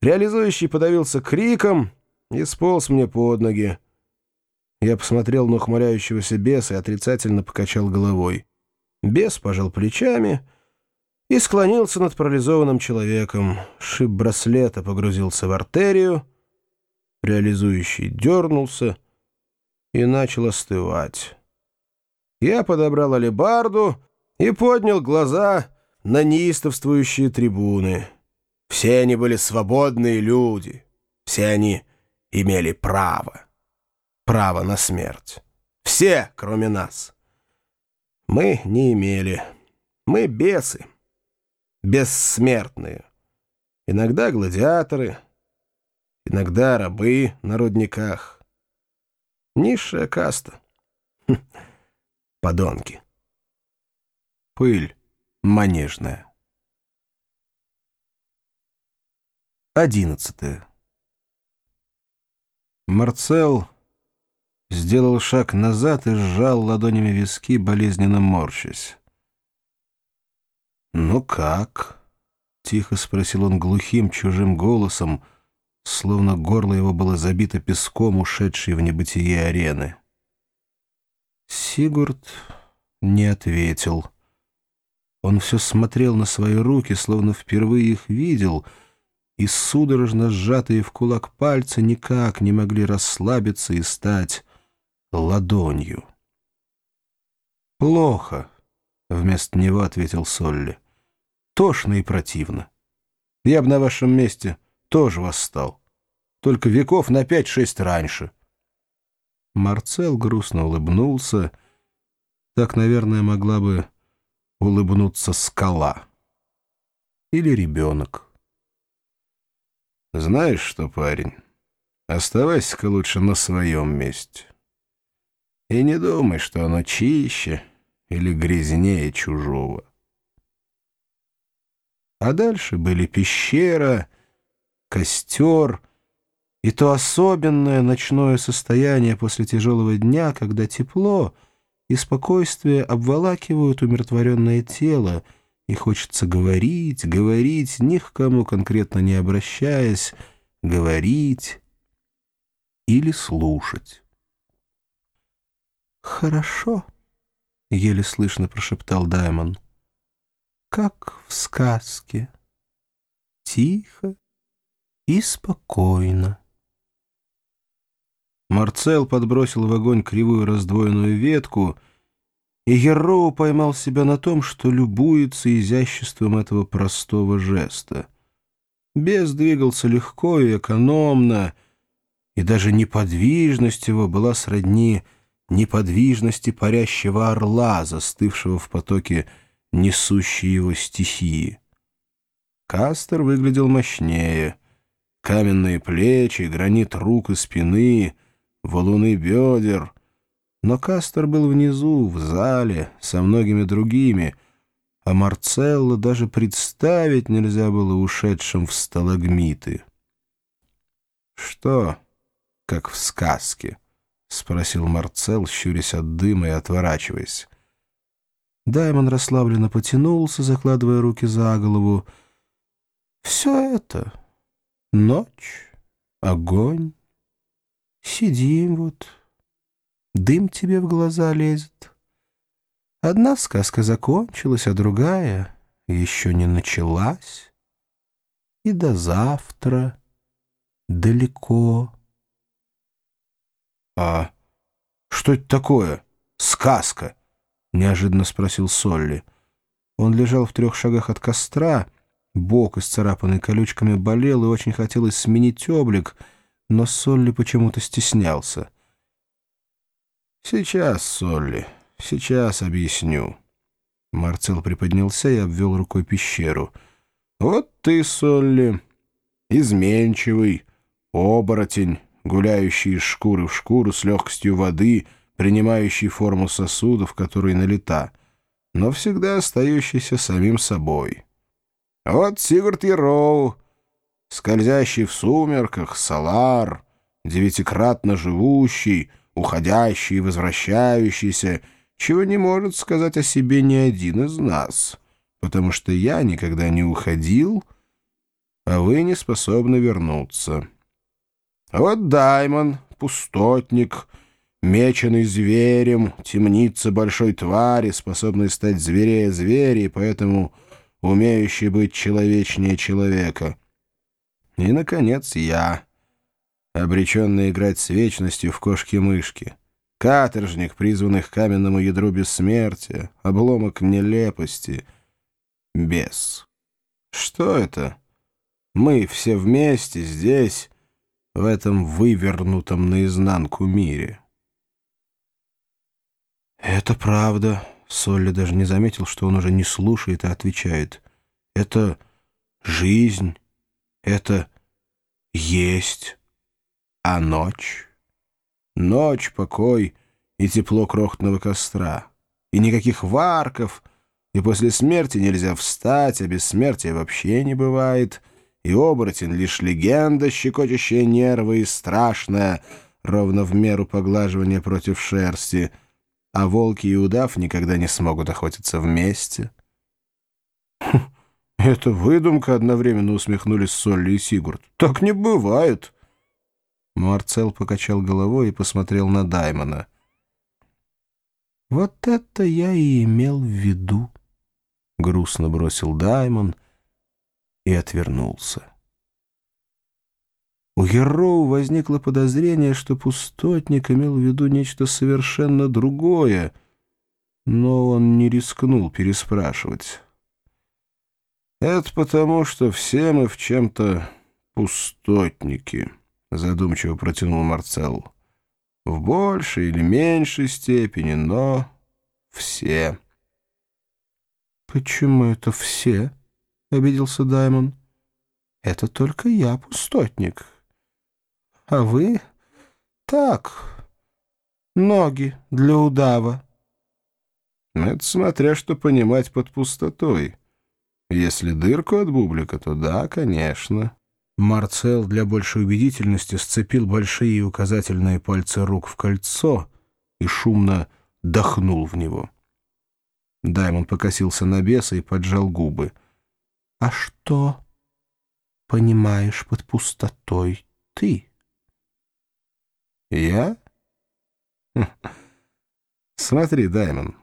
Реализующий подавился криком и сполз мне под ноги. Я посмотрел на ухмыляющегося беса и отрицательно покачал головой. Бес пожал плечами и склонился над парализованным человеком. Шип браслета погрузился в артерию, реализующий дернулся и начал остывать. Я подобрал алебарду и поднял глаза на неистовствующие трибуны. Все они были свободные люди, все они имели право, право на смерть. Все, кроме нас. Мы не имели. Мы бесы, бессмертные. Иногда гладиаторы, иногда рабы на рудниках. Низшая каста. Хм, подонки. Пыль манежная. Одиннадцатое. Марцел сделал шаг назад и сжал ладонями виски, болезненно морщась. «Ну как?» — тихо спросил он глухим чужим голосом, словно горло его было забито песком, ушедшей в небытие арены. Сигурд не ответил. Он все смотрел на свои руки, словно впервые их видел, и судорожно сжатые в кулак пальцы никак не могли расслабиться и стать ладонью. «Плохо», — вместо него ответил Солли. «Тошно и противно. Я бы на вашем месте тоже восстал. Только веков на пять-шесть раньше». Марцел грустно улыбнулся. Так, наверное, могла бы улыбнуться скала. Или ребенок. «Знаешь что, парень, оставайся-ка лучше на своем месте». И не думай, что оно чище или грязнее чужого. А дальше были пещера, костер и то особенное ночное состояние после тяжелого дня, когда тепло и спокойствие обволакивают умиротворенное тело, и хочется говорить, говорить, ни к кому конкретно не обращаясь, говорить или слушать. «Хорошо», — еле слышно прошептал Даймон. «Как в сказке. Тихо и спокойно». Марцел подбросил в огонь кривую раздвоенную ветку, и Ероу поймал себя на том, что любуется изяществом этого простого жеста. Бес двигался легко и экономно, и даже неподвижность его была сродни неподвижности парящего орла, застывшего в потоке несущей его стихии. Кастер выглядел мощнее. Каменные плечи, гранит рук и спины, валуны бедер. Но Кастер был внизу, в зале, со многими другими, а Марцелло даже представить нельзя было ушедшим в сталагмиты. Что, как в сказке? — спросил Марцел, щурясь от дыма и отворачиваясь. Даймон расслабленно потянулся, закладывая руки за голову. «Все это — ночь, огонь. Сидим вот, дым тебе в глаза лезет. Одна сказка закончилась, а другая еще не началась. И до завтра далеко». «А что это такое? Сказка?» — неожиданно спросил Солли. Он лежал в трех шагах от костра, бок, исцарапанный колючками, болел и очень хотелось сменить облик, но Солли почему-то стеснялся. «Сейчас, Солли, сейчас объясню». Марцел приподнялся и обвел рукой пещеру. «Вот ты, Солли, изменчивый, оборотень» гуляющий из шкуры в шкуру с легкостью воды, принимающий форму сосудов, которые налета, но всегда остающийся самим собой. Вот Сигурд Яроу, скользящий в сумерках, Салар, девятикратно живущий, уходящий и возвращающийся, чего не может сказать о себе ни один из нас, потому что я никогда не уходил, а вы не способны вернуться. Вот Даймон, пустотник, меченый зверем, темница большой твари, способный стать зверее зверя и поэтому умеющий быть человечнее человека. И, наконец, я, обреченный играть с вечностью в кошки-мышки. Каторжник, призванный к каменному ядру бессмертия, обломок нелепости, бес. Что это? Мы все вместе здесь, в этом вывернутом наизнанку мире. «Это правда», — Солли даже не заметил, что он уже не слушает, а отвечает. «Это жизнь, это есть, а ночь...» Ночь, покой и тепло крохотного костра. И никаких варков, и после смерти нельзя встать, а бессмертия вообще не бывает. И оборотень — лишь легенда, щекочущая нервы и страшная, ровно в меру поглаживания против шерсти. А волки и удав никогда не смогут охотиться вместе. «Хм, «Это выдумка», — одновременно усмехнулись Солли и Сигурд. «Так не бывает». Марцел покачал головой и посмотрел на Даймона. «Вот это я и имел в виду», — грустно бросил Даймон и отвернулся. У Героу возникло подозрение, что пустотник имел в виду нечто совершенно другое, но он не рискнул переспрашивать. «Это потому, что все мы в чем-то пустотники». — задумчиво протянул Марцел. «В большей или меньшей степени, но все». «Почему это все?» — обиделся Даймон. «Это только я, пустотник. А вы так, ноги для удава». «Это смотря что понимать под пустотой. Если дырку от бублика, то да, конечно». Марцел для большей убедительности сцепил большие и указательные пальцы рук в кольцо и шумно дохнул в него. Даймон покосился на беса и поджал губы. — А что понимаешь под пустотой ты? — Я? Смотри, Даймон,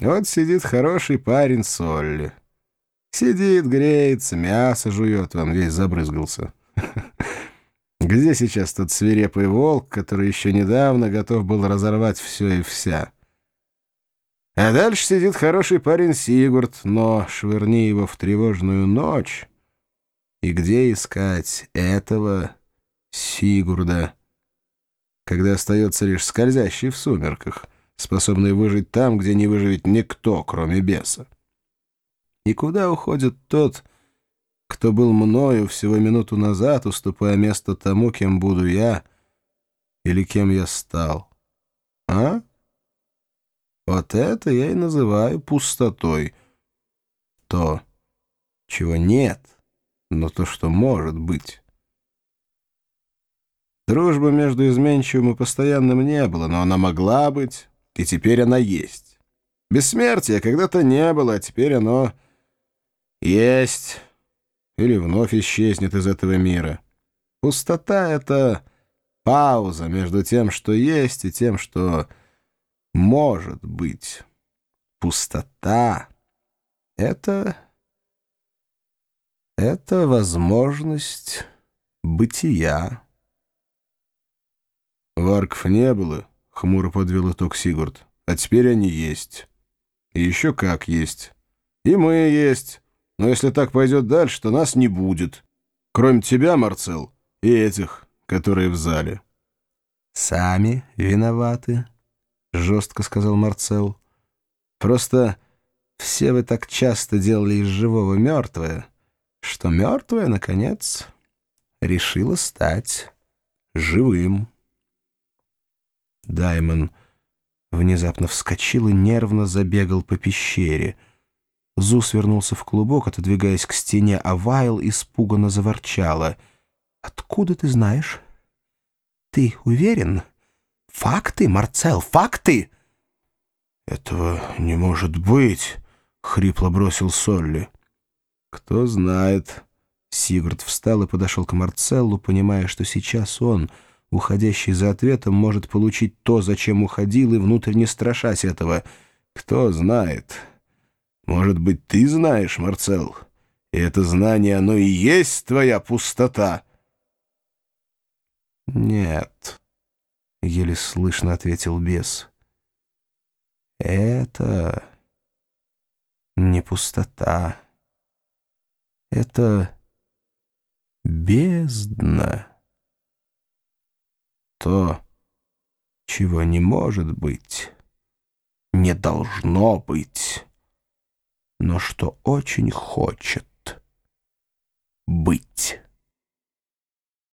вот сидит хороший парень Солли. Сидит, греется, мясо жует, он весь забрызгался. Где сейчас тот свирепый волк, который еще недавно готов был разорвать все и вся? А дальше сидит хороший парень Сигурд, но швырни его в тревожную ночь. И где искать этого Сигурда, когда остается лишь скользящий в сумерках, способный выжить там, где не выживет никто, кроме беса? И куда уходит тот, кто был мною всего минуту назад, уступая место тому, кем буду я или кем я стал. А? Вот это я и называю пустотой. То, чего нет, но то, что может быть. Дружбы между изменчивым и постоянным не было, но она могла быть, и теперь она есть. Бессмертия когда-то не было, а теперь оно есть или вновь исчезнет из этого мира. Пустота — это пауза между тем, что есть, и тем, что может быть. Пустота — это... это возможность бытия. Варков не было, — хмуро подвел итог Сигурд, — а теперь они есть. И еще как есть. И мы есть. Но если так пойдет дальше, то нас не будет. Кроме тебя, Марцел, и этих, которые в зале». «Сами виноваты», — жестко сказал Марцел. «Просто все вы так часто делали из живого мертвое, что мертвое, наконец, решило стать живым». Даймон внезапно вскочил и нервно забегал по пещере — Зу свернулся в клубок, отодвигаясь к стене, а Вайл испуганно заворчала. «Откуда ты знаешь?» «Ты уверен?» «Факты, Марцел, факты!» «Этого не может быть!» — хрипло бросил Солли. «Кто знает», Сигурд встал и подошел к Марцеллу, понимая, что сейчас он, уходящий за ответом, может получить то, зачем уходил, и внутренне страшась этого. Кто знает. Может быть, ты знаешь, Марцелл? И это знание, оно и есть твоя пустота? Нет, — еле слышно ответил бес. Это не пустота. Это бездна. То, чего не может быть, не должно быть, но что очень хочет быть.